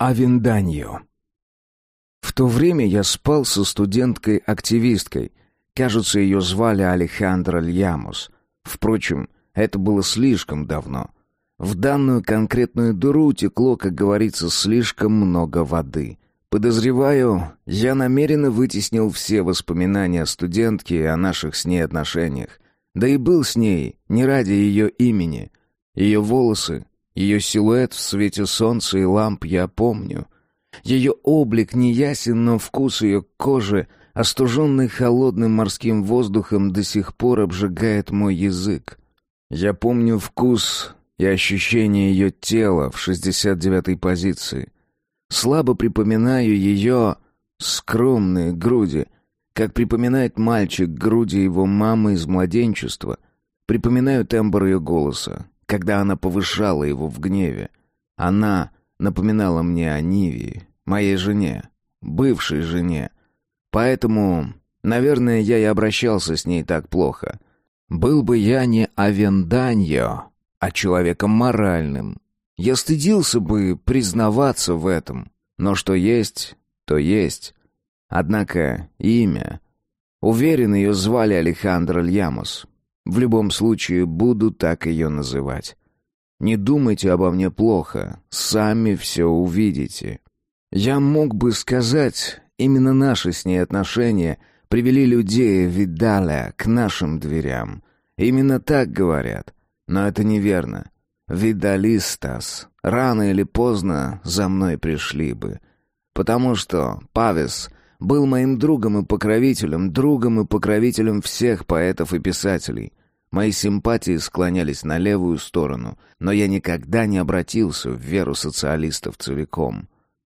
Авенданьо. В то время я спал со студенткой-активисткой. Кажется, ее звали Алехандро Льямус. Впрочем, это было слишком давно. В данную конкретную дыру текло, как говорится, слишком много воды. Подозреваю, я намеренно вытеснил все воспоминания о студентке и о наших с ней отношениях. Да и был с ней не ради ее имени. Ее волосы, ее силуэт в свете солнца и ламп я помню. Ее облик неясен, но вкус ее кожи, остуженный холодным морским воздухом, до сих пор обжигает мой язык. Я помню вкус и ощущение ее тела в шестьдесят девятой позиции. Слабо припоминаю ее скромные груди, как припоминает мальчик груди его мамы из младенчества. Припоминаю тембр ее голоса, когда она повышала его в гневе. Она напоминала мне о Нивии, моей жене, бывшей жене. Поэтому, наверное, я и обращался с ней так плохо. Был бы я не Авенданьо, а человеком моральным. Я стыдился бы признаваться в этом, но что есть, то есть. Однако имя... Уверен, ее звали Алехандро Льямос. В любом случае, буду так ее называть. Не думайте обо мне плохо, сами все увидите. Я мог бы сказать, именно наши с ней отношения привели людей Видаля к нашим дверям. Именно так говорят, но это неверно. Видалистас рано или поздно за мной пришли бы. Потому что Павес был моим другом и покровителем, другом и покровителем всех поэтов и писателей. Мои симпатии склонялись на левую сторону, но я никогда не обратился в веру социалистов целиком.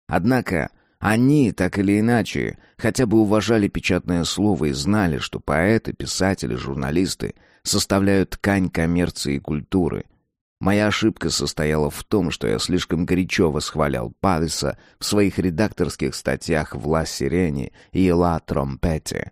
Однако они, так или иначе, хотя бы уважали печатное слово и знали, что поэты, писатели, журналисты составляют ткань коммерции и культуры. Моя ошибка состояла в том, что я слишком горячо восхвалял Пависа в своих редакторских статьях в «Ла Сирене» и «Ла Тромпете».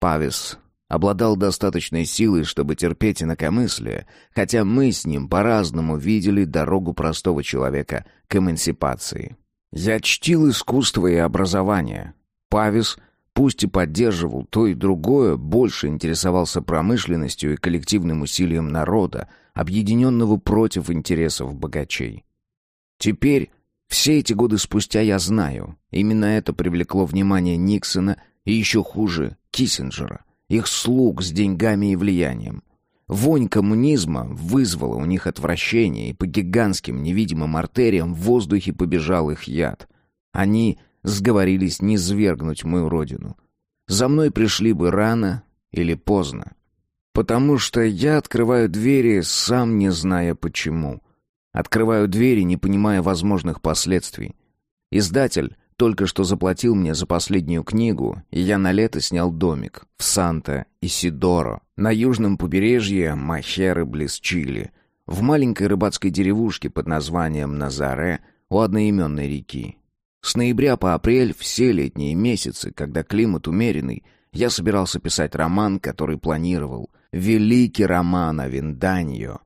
Павис обладал достаточной силой, чтобы терпеть инакомыслие, хотя мы с ним по-разному видели дорогу простого человека к эмансипации. Я чтил искусство и образование. Павис, пусть и поддерживал то и другое, больше интересовался промышленностью и коллективным усилием народа, объединенного против интересов богачей. Теперь, все эти годы спустя, я знаю, именно это привлекло внимание Никсона и еще хуже Киссинджера — их слуг с деньгами и влиянием. Вонь коммунизма вызвала у них отвращение, и по гигантским невидимым артериям в воздухе побежал их яд. Они сговорились не свергнуть мою родину. За мной пришли бы рано или поздно. Потому что я открываю двери, сам не зная почему. Открываю двери, не понимая возможных последствий. Издатель только что заплатил мне за последнюю книгу, и я на лето снял домик в Санта-Исидоро, на южном побережье Махеры близ Чили, в маленькой рыбацкой деревушке под названием Назаре у одноименной реки. С ноября по апрель, все летние месяцы, когда климат умеренный, я собирался писать роман, который планировал. Великий роман о Винданьо.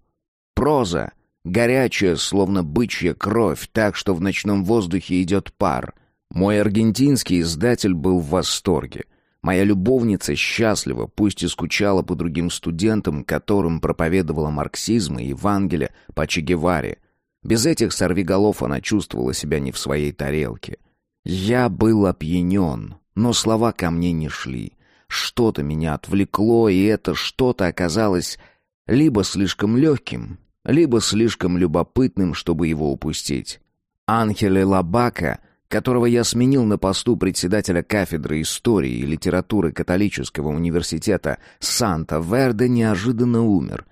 Проза, горячая, словно бычья кровь, так что в ночном воздухе идет пар — мой аргентинский издатель был в восторге. Моя любовница счастлива, пусть и скучала по другим студентам, которым проповедовала марксизм и Евангелие по Че Геваре. Без этих сорвиголов она чувствовала себя не в своей тарелке. Я был опьянен, но слова ко мне не шли. Что-то меня отвлекло, и это что-то оказалось либо слишком легким, либо слишком любопытным, чтобы его упустить. Анхеле Лабака которого я сменил на посту председателя кафедры истории и литературы католического университета Санта-Верде, неожиданно умер.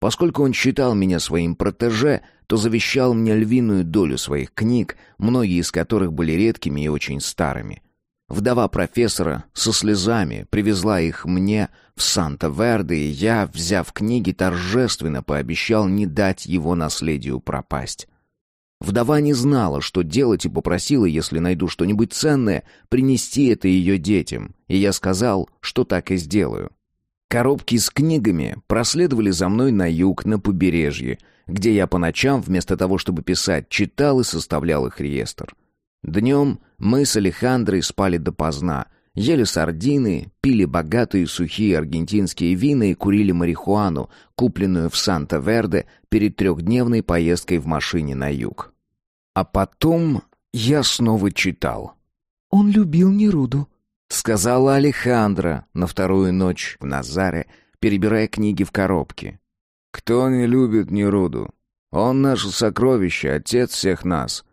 Поскольку он считал меня своим протеже, то завещал мне львиную долю своих книг, многие из которых были редкими и очень старыми. Вдова профессора со слезами привезла их мне в Санта-Верде, и я, взяв книги, торжественно пообещал не дать его наследию пропасть. Вдова не знала, что делать, и попросила, если найду что-нибудь ценное, принести это ее детям, и я сказал, что так и сделаю. Коробки с книгами проследовали за мной на юг, на побережье, где я по ночам, вместо того, чтобы писать, читал и составлял их реестр. Днем мы с Алехандрой спали допоздна, ели сардины, пили богатые сухие аргентинские вина и курили марихуану, купленную в Санта-Верде перед трехдневной поездкой в машине на юг. А потом я снова читал. «Он любил Неруду», — сказала Алехандра на вторую ночь в Назаре, перебирая книги в коробке. «Кто не любит Неруду? Он наше сокровище, отец всех нас».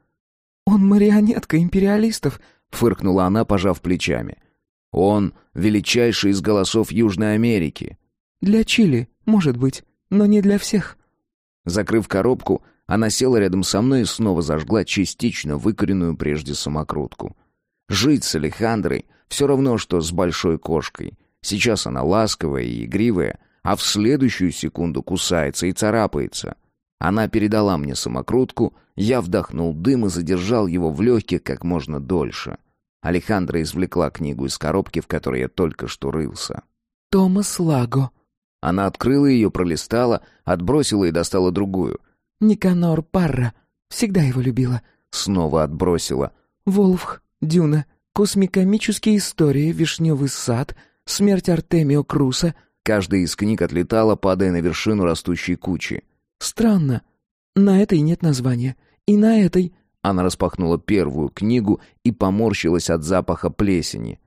«Он марионетка империалистов», — фыркнула она, пожав плечами. «Он величайший из голосов Южной Америки». «Для Чили, может быть, но не для всех». Закрыв коробку, она села рядом со мной и снова зажгла частично выкоренную прежде самокрутку. Жить с Алехандрой все равно, что с большой кошкой. Сейчас она ласковая и игривая, а в следующую секунду кусается и царапается. Она передала мне самокрутку, я вдохнул дым и задержал его в легких как можно дольше. Алехандра извлекла книгу из коробки, в которой я только что рылся. «Томас Лаго». Она открыла ее, пролистала, отбросила и достала другую. «Никанор Парра. Всегда его любила». Снова отбросила. «Волфх. Дюна. Космикомические истории. Вишневый сад. Смерть Артемио Круса». Каждая из книг отлетала, падая на вершину растущей кучи. «Странно. На этой нет названия. И на этой...» Она распахнула первую книгу и поморщилась от запаха плесени.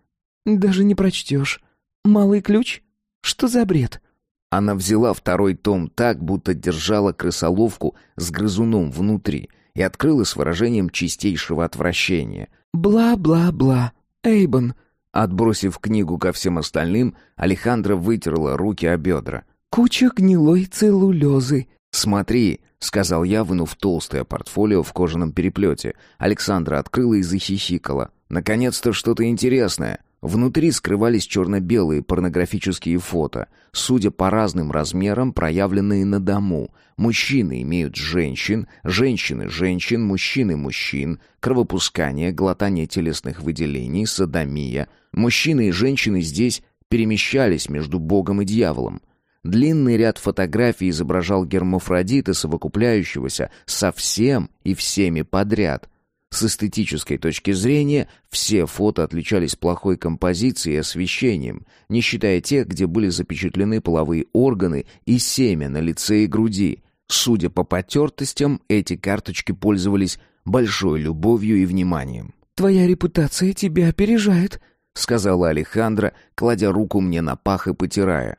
«Даже не прочтешь. Малый ключ? Что за бред?» Она взяла второй том так, будто держала крысоловку с грызуном внутри и открыла с выражением чистейшего отвращения. «Бла-бла-бла. Эйбон». Отбросив книгу ко всем остальным, Алехандра вытерла руки о бедра. «Куча гнилой целлулезы». «Смотри», — сказал я, вынув толстое портфолио в кожаном переплете. Александра открыла и захихикала. «Наконец-то что-то интересное». Внутри скрывались черно-белые порнографические фото, судя по разным размерам, проявленные на дому. Мужчины имеют женщин, женщины – женщин, мужчины – мужчин, кровопускание, глотание телесных выделений, садомия. Мужчины и женщины здесь перемещались между Богом и дьяволом. Длинный ряд фотографий изображал гермафродита, совокупляющегося со всем и всеми подряд – с эстетической точки зрения, все фото отличались плохой композицией и освещением, не считая тех, где были запечатлены половые органы и семя на лице и груди. Судя по потертостям, эти карточки пользовались большой любовью и вниманием. «Твоя репутация тебя опережает», — сказала Алехандра, кладя руку мне на пах и потирая.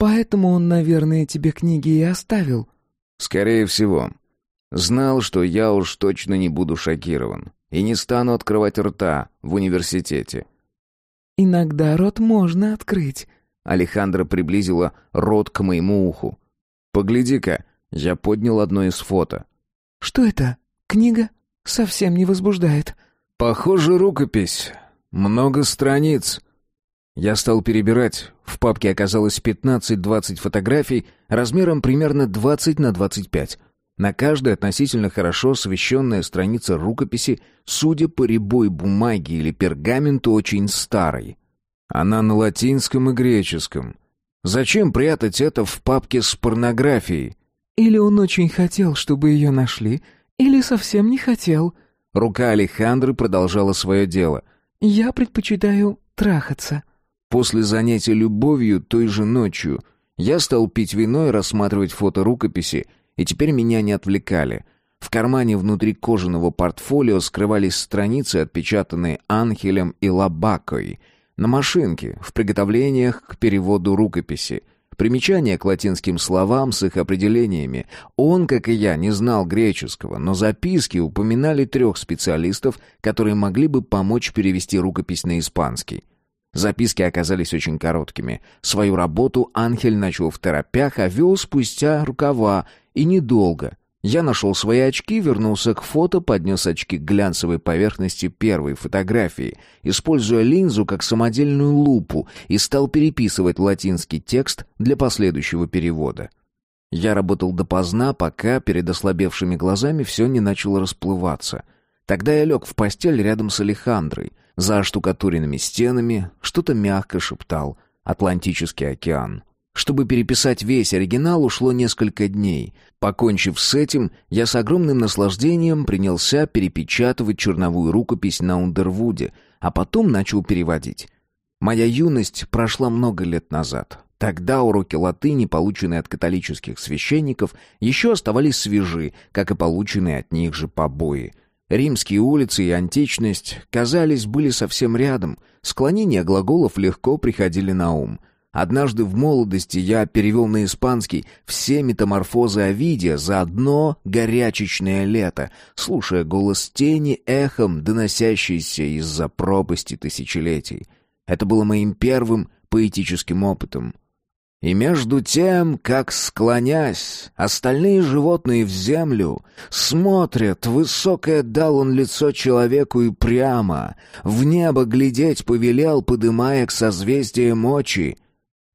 «Поэтому он, наверное, тебе книги и оставил». «Скорее всего. Знал, что я уж точно не буду шокирован и не стану открывать рта в университете. «Иногда рот можно открыть», — Алехандра приблизила рот к моему уху. «Погляди-ка», — я поднял одно из фото. «Что это? Книга? Совсем не возбуждает». «Похоже, рукопись. Много страниц». Я стал перебирать. В папке оказалось 15-20 фотографий размером примерно 20 на 25. На каждой относительно хорошо освещенная страница рукописи, судя по рябой бумаге или пергаменту, очень старой. Она на латинском и греческом. Зачем прятать это в папке с порнографией? Или он очень хотел, чтобы ее нашли, или совсем не хотел. Рука Алехандры продолжала свое дело. «Я предпочитаю трахаться». После занятия любовью той же ночью я стал пить вино и рассматривать фото рукописи, и теперь меня не отвлекали. В кармане внутри кожаного портфолио скрывались страницы, отпечатанные Анхелем и Лабакой, на машинке, в приготовлениях к переводу рукописи. Примечания к латинским словам с их определениями. Он, как и я, не знал греческого, но записки упоминали трех специалистов, которые могли бы помочь перевести рукопись на испанский. Записки оказались очень короткими. Свою работу Анхель начал в торопях, а вел спустя рукава, и недолго. Я нашел свои очки, вернулся к фото, поднес очки к глянцевой поверхности первой фотографии, используя линзу как самодельную лупу, и стал переписывать латинский текст для последующего перевода. Я работал допоздна, пока перед ослабевшими глазами все не начало расплываться. Тогда я лег в постель рядом с Алехандрой. За штукатуренными стенами что-то мягко шептал «Атлантический океан». Чтобы переписать весь оригинал, ушло несколько дней. Покончив с этим, я с огромным наслаждением принялся перепечатывать черновую рукопись на Ундервуде, а потом начал переводить. Моя юность прошла много лет назад. Тогда уроки латыни, полученные от католических священников, еще оставались свежи, как и полученные от них же побои. Римские улицы и античность, казались, были совсем рядом. Склонения глаголов легко приходили на ум. Однажды в молодости я перевел на испанский все метаморфозы Овидия за одно горячечное лето, слушая голос тени эхом, доносящийся из-за пропасти тысячелетий. Это было моим первым поэтическим опытом. И между тем, как склонясь, остальные животные в землю смотрят, высокое дал он лицо человеку и прямо, в небо глядеть повелел, подымая к созвездиям мочи.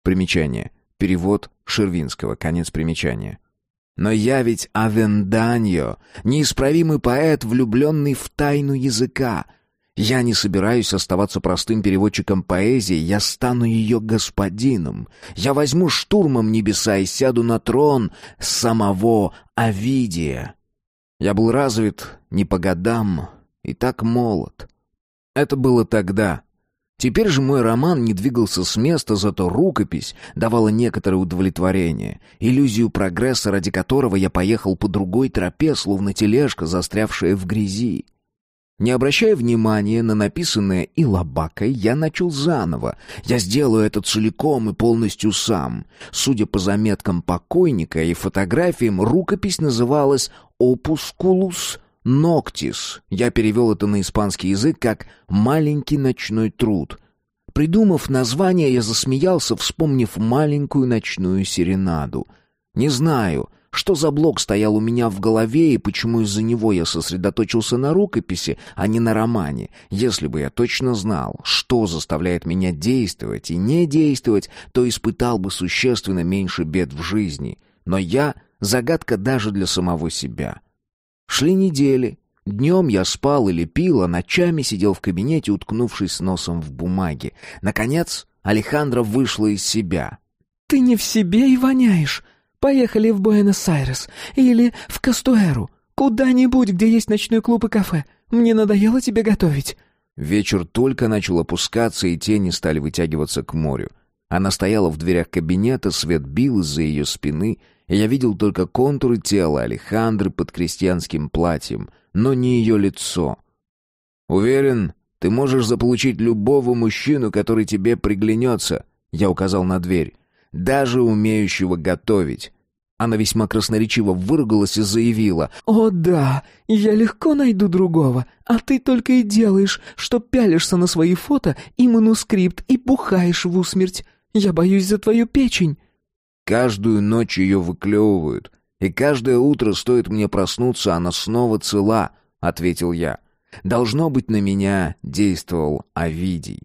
Примечание. Перевод Шервинского. Конец примечания. Но я ведь Авенданьо, неисправимый поэт, влюбленный в тайну языка, я не собираюсь оставаться простым переводчиком поэзии, я стану ее господином. Я возьму штурмом небеса и сяду на трон самого Овидия. Я был развит не по годам и так молод. Это было тогда. Теперь же мой роман не двигался с места, зато рукопись давала некоторое удовлетворение, иллюзию прогресса, ради которого я поехал по другой тропе, словно тележка, застрявшая в грязи. Не обращая внимания на написанное и лобакой, я начал заново. Я сделаю это целиком и полностью сам. Судя по заметкам покойника и фотографиям, рукопись называлась «Опускулус ноктис». Я перевел это на испанский язык как «маленький ночной труд». Придумав название, я засмеялся, вспомнив маленькую ночную серенаду. Не знаю, что за блок стоял у меня в голове и почему из-за него я сосредоточился на рукописи, а не на романе? Если бы я точно знал, что заставляет меня действовать и не действовать, то испытал бы существенно меньше бед в жизни. Но я — загадка даже для самого себя. Шли недели. Днем я спал или пил, а ночами сидел в кабинете, уткнувшись носом в бумаге. Наконец, Алехандро вышла из себя. «Ты не в себе и воняешь», Поехали в Буэнос-Айрес или в Кастуэру. Куда-нибудь, где есть ночной клуб и кафе. Мне надоело тебе готовить». Вечер только начал опускаться, и тени стали вытягиваться к морю. Она стояла в дверях кабинета, свет бил из-за ее спины, и я видел только контуры тела Алехандры под крестьянским платьем, но не ее лицо. «Уверен, ты можешь заполучить любого мужчину, который тебе приглянется», — я указал на дверь, — «даже умеющего готовить. Она весьма красноречиво выругалась и заявила. «О да, я легко найду другого, а ты только и делаешь, что пялишься на свои фото и манускрипт и пухаешь в усмерть. Я боюсь за твою печень». Каждую ночь ее выклевывают, и каждое утро стоит мне проснуться, она снова цела, — ответил я. Должно быть, на меня действовал Овидий.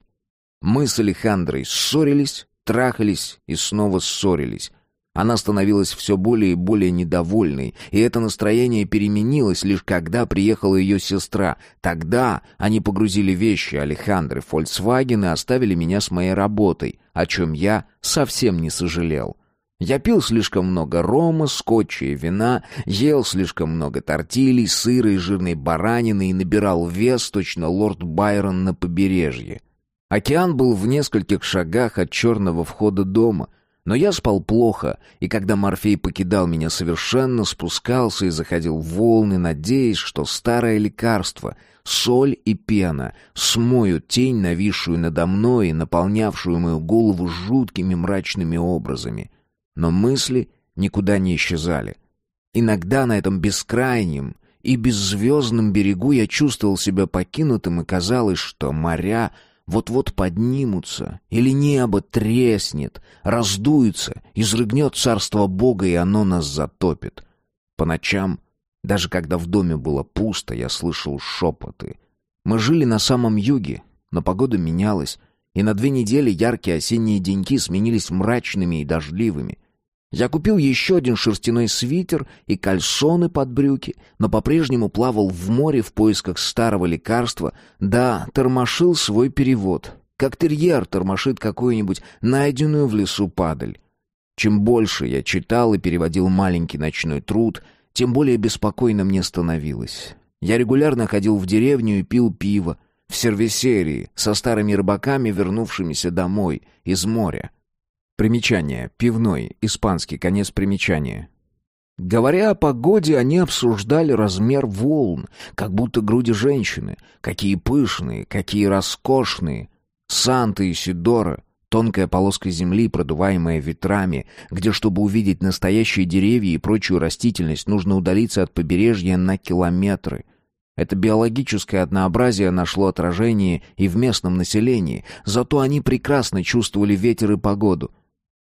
Мы с Алехандрой ссорились, трахались и снова ссорились. Она становилась все более и более недовольной, и это настроение переменилось лишь когда приехала ее сестра. Тогда они погрузили вещи Алехандры в Volkswagen и оставили меня с моей работой, о чем я совсем не сожалел. Я пил слишком много рома, скотча и вина, ел слишком много тортилей, сыра и жирной баранины и набирал вес, точно лорд Байрон на побережье. Океан был в нескольких шагах от черного входа дома — но я спал плохо, и когда Морфей покидал меня совершенно, спускался и заходил в волны, надеясь, что старое лекарство, соль и пена, смоют тень, нависшую надо мной и наполнявшую мою голову жуткими мрачными образами. Но мысли никуда не исчезали. Иногда на этом бескрайнем и беззвездном берегу я чувствовал себя покинутым, и казалось, что моря — вот-вот поднимутся, или небо треснет, раздуется, изрыгнет царство Бога, и оно нас затопит. По ночам, даже когда в доме было пусто, я слышал шепоты. Мы жили на самом юге, но погода менялась, и на две недели яркие осенние деньки сменились мрачными и дождливыми — я купил еще один шерстяной свитер и кальсоны под брюки, но по-прежнему плавал в море в поисках старого лекарства, да, тормошил свой перевод, как терьер тормошит какую-нибудь найденную в лесу падаль. Чем больше я читал и переводил маленький ночной труд, тем более беспокойно мне становилось. Я регулярно ходил в деревню и пил пиво, в сервисерии, со старыми рыбаками, вернувшимися домой, из моря. Примечание. Пивной. Испанский. Конец примечания. Говоря о погоде, они обсуждали размер волн, как будто груди женщины. Какие пышные, какие роскошные. Санта и Сидора, тонкая полоска земли, продуваемая ветрами, где, чтобы увидеть настоящие деревья и прочую растительность, нужно удалиться от побережья на километры. Это биологическое однообразие нашло отражение и в местном населении, зато они прекрасно чувствовали ветер и погоду.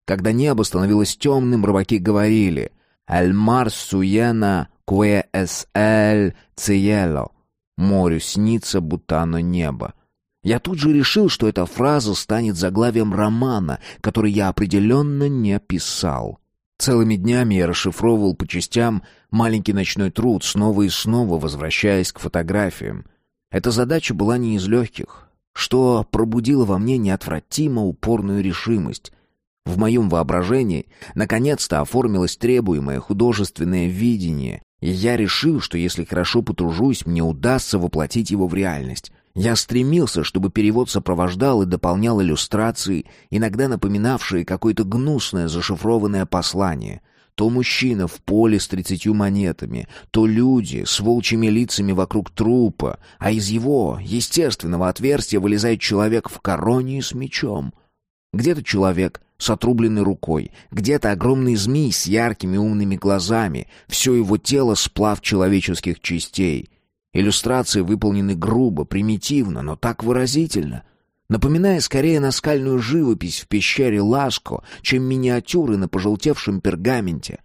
Когда небо становилось темным, рыбаки говорили «El mar suena que es el cielo» «Морю снится, будто оно небо». Я тут же решил, что эта фраза станет заглавием романа, который я определенно не писал. Целыми днями я расшифровывал по частям маленький ночной труд, снова и снова возвращаясь к фотографиям. Эта задача была не из легких, что пробудило во мне неотвратимо упорную решимость. В моем воображении наконец-то оформилось требуемое художественное видение, и я решил, что если хорошо потружусь, мне удастся воплотить его в реальность. Я стремился, чтобы перевод сопровождал и дополнял иллюстрации, иногда напоминавшие какое-то гнусное зашифрованное послание. То мужчина в поле с тридцатью монетами, то люди с волчьими лицами вокруг трупа, а из его естественного отверстия вылезает человек в короне с мечом. Где-то человек с отрубленной рукой, где-то огромный змей с яркими умными глазами, все его тело сплав человеческих частей — Иллюстрации выполнены грубо, примитивно, но так выразительно, напоминая скорее наскальную живопись в пещере Ласко, чем миниатюры на пожелтевшем пергаменте.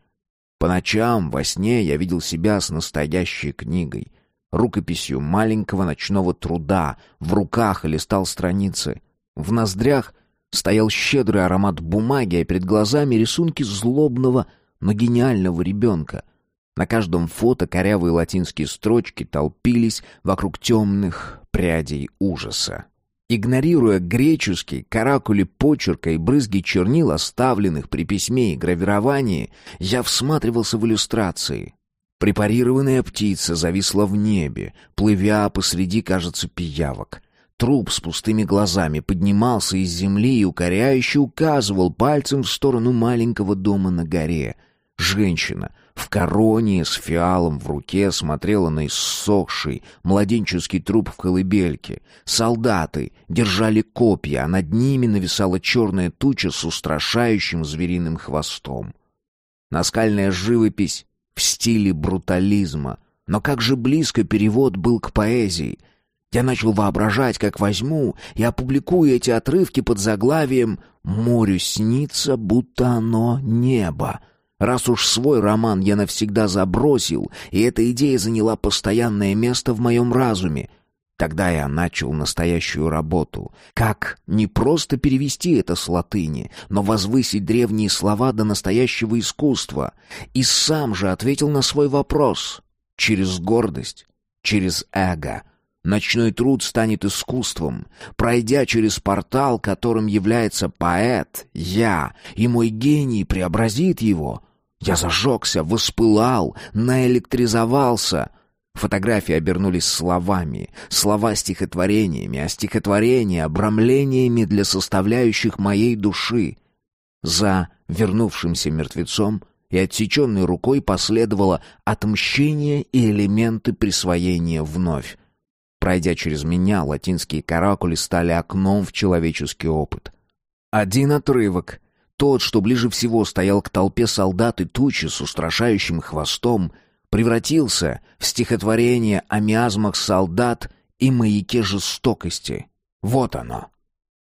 По ночам во сне я видел себя с настоящей книгой, рукописью маленького ночного труда, в руках листал страницы. В ноздрях стоял щедрый аромат бумаги, а перед глазами рисунки злобного, но гениального ребенка — на каждом фото корявые латинские строчки толпились вокруг темных прядей ужаса. Игнорируя греческий, каракули почерка и брызги чернил, оставленных при письме и гравировании, я всматривался в иллюстрации. Препарированная птица зависла в небе, плывя посреди, кажется, пиявок. Труп с пустыми глазами поднимался из земли и укоряюще указывал пальцем в сторону маленького дома на горе. Женщина — в короне с фиалом в руке смотрела на иссохший младенческий труп в колыбельке. Солдаты держали копья, а над ними нависала черная туча с устрашающим звериным хвостом. Наскальная живопись в стиле брутализма. Но как же близко перевод был к поэзии. Я начал воображать, как возьму и опубликую эти отрывки под заглавием «Морю снится, будто оно небо», Раз уж свой роман я навсегда забросил, и эта идея заняла постоянное место в моем разуме, тогда я начал настоящую работу. Как не просто перевести это с латыни, но возвысить древние слова до настоящего искусства. И сам же ответил на свой вопрос. Через гордость, через эго. Ночной труд станет искусством, пройдя через портал, которым является поэт, я, и мой гений преобразит его, я зажегся, воспылал, наэлектризовался. Фотографии обернулись словами, слова стихотворениями, а стихотворения — обрамлениями для составляющих моей души. За вернувшимся мертвецом и отсеченной рукой последовало отмщение и элементы присвоения вновь. Пройдя через меня, латинские каракули стали окном в человеческий опыт. Один отрывок, тот, что ближе всего стоял к толпе солдат и тучи с устрашающим хвостом, превратился в стихотворение о миазмах солдат и маяке жестокости. Вот оно.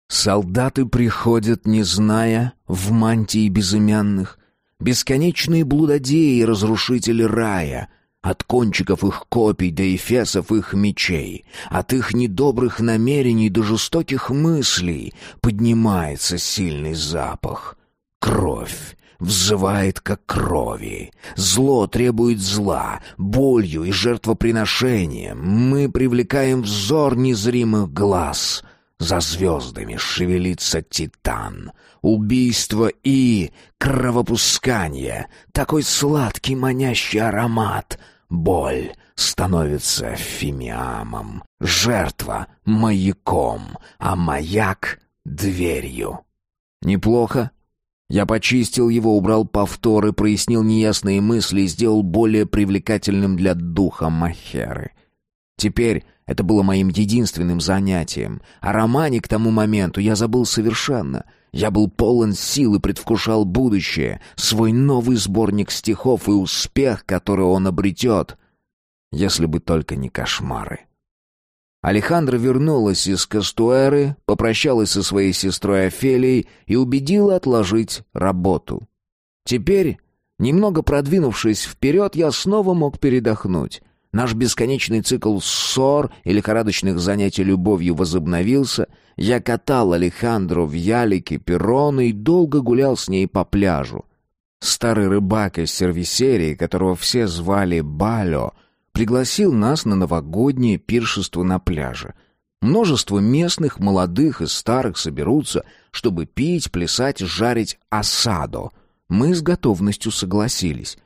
Солдаты приходят, не зная, в мантии безымянных, бесконечные блудодеи и разрушители рая, от кончиков их копий до эфесов их мечей, от их недобрых намерений до жестоких мыслей поднимается сильный запах. Кровь взывает как крови. Зло требует зла, болью и жертвоприношением. Мы привлекаем взор незримых глаз. За звездами шевелится титан. Убийство и кровопускание. Такой сладкий манящий аромат. Боль становится фимиамом. Жертва — маяком, а маяк — дверью. Неплохо. Я почистил его, убрал повторы, прояснил неясные мысли и сделал более привлекательным для духа Махеры. Теперь это было моим единственным занятием. О романе к тому моменту я забыл совершенно. Я был полон сил и предвкушал будущее, свой новый сборник стихов и успех, который он обретет. Если бы только не кошмары. Алехандра вернулась из Кастуэры, попрощалась со своей сестрой Офелией и убедила отложить работу. Теперь, немного продвинувшись вперед, я снова мог передохнуть. Наш бесконечный цикл ссор и лихорадочных занятий любовью возобновился. Я катал Алехандру в ялике перроны и долго гулял с ней по пляжу. Старый рыбак из сервисерии, которого все звали Балё, пригласил нас на новогоднее пиршество на пляже. Множество местных, молодых и старых соберутся, чтобы пить, плясать, жарить осадо. Мы с готовностью согласились.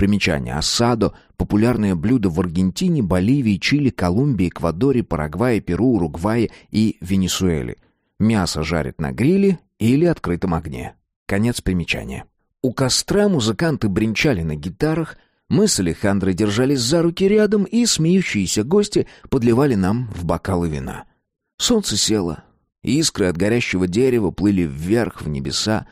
Примечание. Ассадо – популярное блюдо в Аргентине, Боливии, Чили, Колумбии, Эквадоре, Парагвае, Перу, Уругвае и Венесуэле. Мясо жарят на гриле или открытом огне. Конец примечания. У костра музыканты бренчали на гитарах, мы с Алехандрой держались за руки рядом, и смеющиеся гости подливали нам в бокалы вина. Солнце село, искры от горящего дерева плыли вверх в небеса,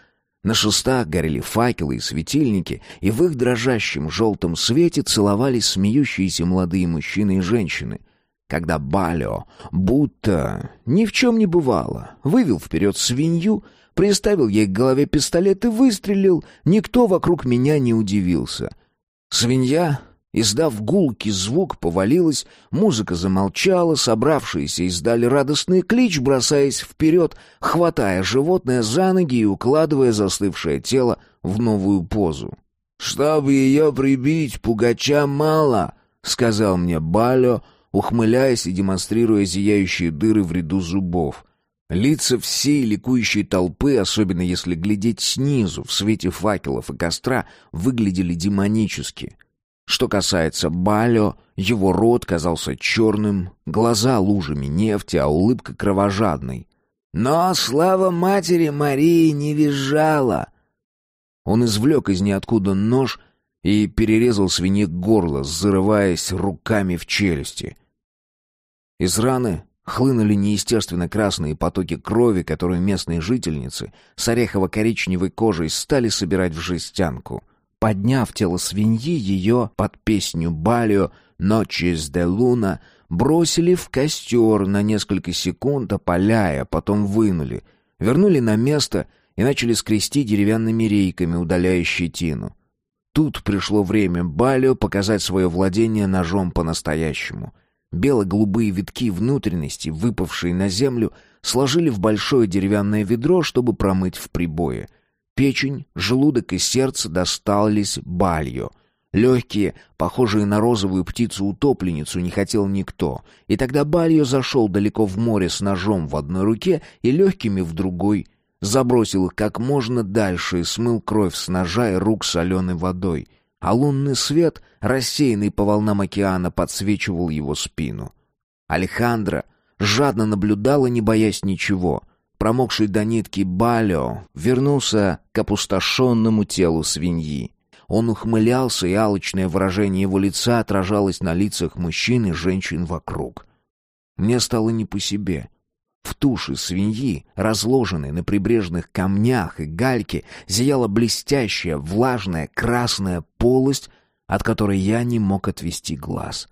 на шестах горели факелы и светильники, и в их дрожащем желтом свете целовались смеющиеся молодые мужчины и женщины. Когда Балио, будто ни в чем не бывало, вывел вперед свинью, приставил ей к голове пистолет и выстрелил, никто вокруг меня не удивился. Свинья Издав гулкий звук, повалилась, музыка замолчала, собравшиеся издали радостный клич, бросаясь вперед, хватая животное за ноги и укладывая застывшее тело в новую позу. «Чтобы ее прибить, пугача мало», — сказал мне Балё, ухмыляясь и демонстрируя зияющие дыры в ряду зубов. Лица всей ликующей толпы, особенно если глядеть снизу, в свете факелов и костра, выглядели демонически — что касается Балё, его рот казался черным, глаза лужами нефти, а улыбка кровожадной. «Но слава матери Марии не визжала!» Он извлек из ниоткуда нож и перерезал свинье горло, зарываясь руками в челюсти. Из раны хлынули неестественно красные потоки крови, которые местные жительницы с орехово-коричневой кожей стали собирать в жестянку. Подняв тело свиньи, ее под песню Балио «Ночис де луна» бросили в костер на несколько секунд, опаляя, потом вынули, вернули на место и начали скрести деревянными рейками, удаляя щетину. Тут пришло время Балио показать свое владение ножом по-настоящему. Бело-голубые витки внутренности, выпавшие на землю, сложили в большое деревянное ведро, чтобы промыть в прибое — Печень, желудок и сердце достались балью. Легкие, похожие на розовую птицу-утопленницу, не хотел никто. И тогда Бальо зашел далеко в море с ножом в одной руке и легкими в другой. Забросил их как можно дальше и смыл кровь с ножа и рук соленой водой. А лунный свет, рассеянный по волнам океана, подсвечивал его спину. Алехандро жадно наблюдала, не боясь ничего — Промокший до нитки Балио вернулся к опустошенному телу свиньи. Он ухмылялся, и алчное выражение его лица отражалось на лицах мужчин и женщин вокруг. Мне стало не по себе. В туше свиньи, разложенной на прибрежных камнях и гальке, зияла блестящая, влажная, красная полость, от которой я не мог отвести глаз.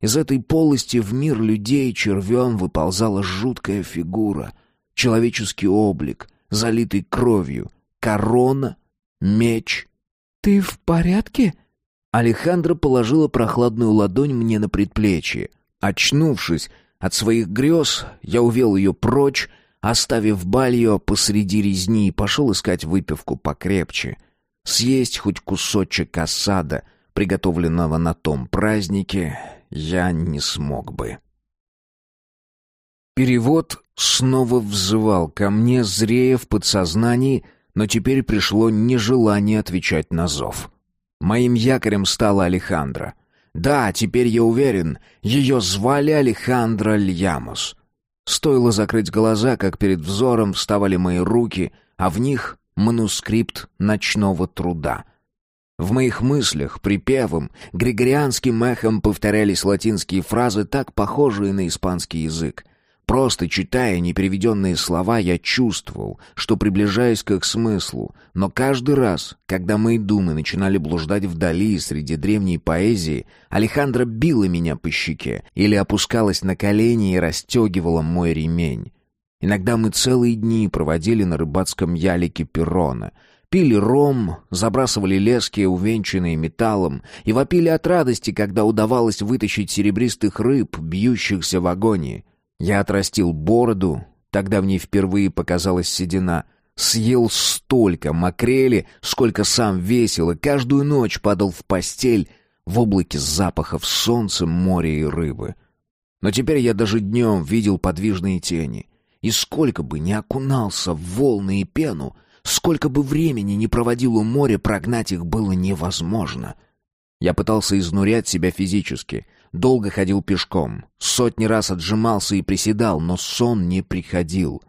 Из этой полости в мир людей червем выползала жуткая фигура — человеческий облик, залитый кровью, корона, меч. «Ты в порядке?» Алехандра положила прохладную ладонь мне на предплечье. Очнувшись от своих грез, я увел ее прочь, оставив бальё посреди резни и пошел искать выпивку покрепче. Съесть хоть кусочек осада, приготовленного на том празднике, я не смог бы. Перевод снова взывал ко мне, зрея в подсознании, но теперь пришло нежелание отвечать на зов. Моим якорем стала Алехандра. Да, теперь я уверен, ее звали Алехандра Льямос. Стоило закрыть глаза, как перед взором вставали мои руки, а в них манускрипт ночного труда. В моих мыслях припевом, григорианским эхом повторялись латинские фразы, так похожие на испанский язык. Просто читая непереведенные слова, я чувствовал, что приближаюсь к их смыслу, но каждый раз, когда мои думы начинали блуждать вдали среди древней поэзии, Алехандра била меня по щеке или опускалась на колени и расстегивала мой ремень. Иногда мы целые дни проводили на рыбацком ялике перрона, пили ром, забрасывали лески, увенчанные металлом, и вопили от радости, когда удавалось вытащить серебристых рыб, бьющихся в агонии. Я отрастил бороду, тогда в ней впервые показалась седина, съел столько макрели, сколько сам весил, и каждую ночь падал в постель в облаке запахов солнца, моря и рыбы. Но теперь я даже днем видел подвижные тени. И сколько бы ни окунался в волны и пену, сколько бы времени ни проводил у моря, прогнать их было невозможно. Я пытался изнурять себя физически, Долго ходил пешком, сотни раз отжимался и приседал, но сон не приходил.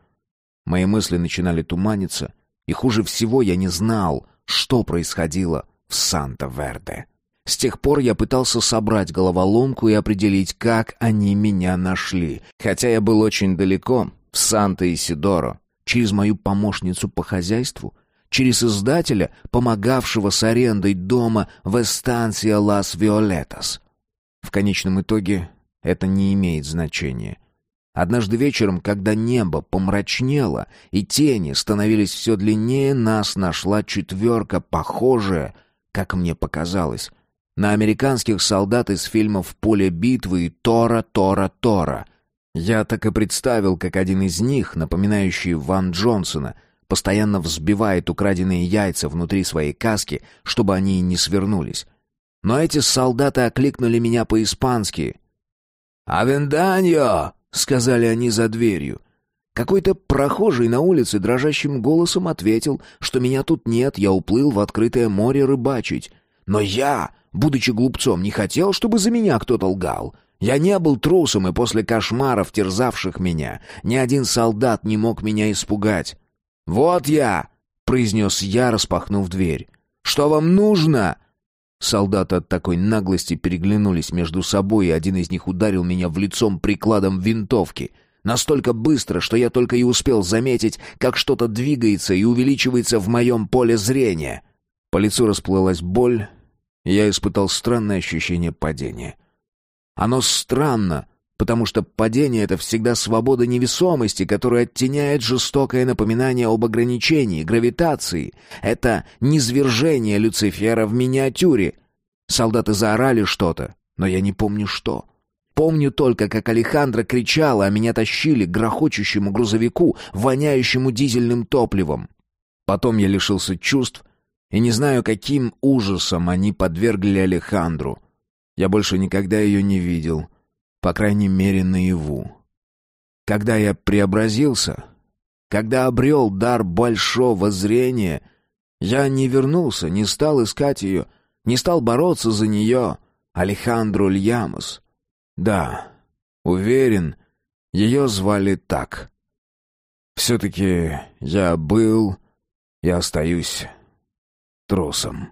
Мои мысли начинали туманиться, и хуже всего я не знал, что происходило в Санта-Верде. С тех пор я пытался собрать головоломку и определить, как они меня нашли, хотя я был очень далеко, в Санта-Исидоро, через мою помощницу по хозяйству, через издателя, помогавшего с арендой дома в Эстанция Лас Виолетас. В конечном итоге это не имеет значения. Однажды вечером, когда небо помрачнело и тени становились все длиннее, нас нашла четверка, похожая, как мне показалось, на американских солдат из фильмов «Поле битвы» и «Тора, Тора, Тора». Я так и представил, как один из них, напоминающий Ван Джонсона, постоянно взбивает украденные яйца внутри своей каски, чтобы они не свернулись. Но эти солдаты окликнули меня по-испански. «Авенданьо!» — сказали они за дверью. Какой-то прохожий на улице дрожащим голосом ответил, что меня тут нет, я уплыл в открытое море рыбачить. Но я, будучи глупцом, не хотел, чтобы за меня кто-то лгал. Я не был трусом, и после кошмаров, терзавших меня, ни один солдат не мог меня испугать. «Вот я!» — произнес я, распахнув дверь. «Что вам нужно?» Солдаты от такой наглости переглянулись между собой, и один из них ударил меня в лицом прикладом винтовки. Настолько быстро, что я только и успел заметить, как что-то двигается и увеличивается в моем поле зрения. По лицу расплылась боль, я испытал странное ощущение падения. Оно странно, потому что падение — это всегда свобода невесомости, которая оттеняет жестокое напоминание об ограничении, гравитации. Это низвержение Люцифера в миниатюре. Солдаты заорали что-то, но я не помню что. Помню только, как Алехандро кричала, а меня тащили к грохочущему грузовику, воняющему дизельным топливом. Потом я лишился чувств, и не знаю, каким ужасом они подвергли Алехандру. Я больше никогда ее не видел — по крайней мере, наяву. Когда я преобразился, когда обрел дар большого зрения, я не вернулся, не стал искать ее, не стал бороться за нее, Алехандро Льямос. Да, уверен, ее звали так. Все-таки я был и остаюсь трусом.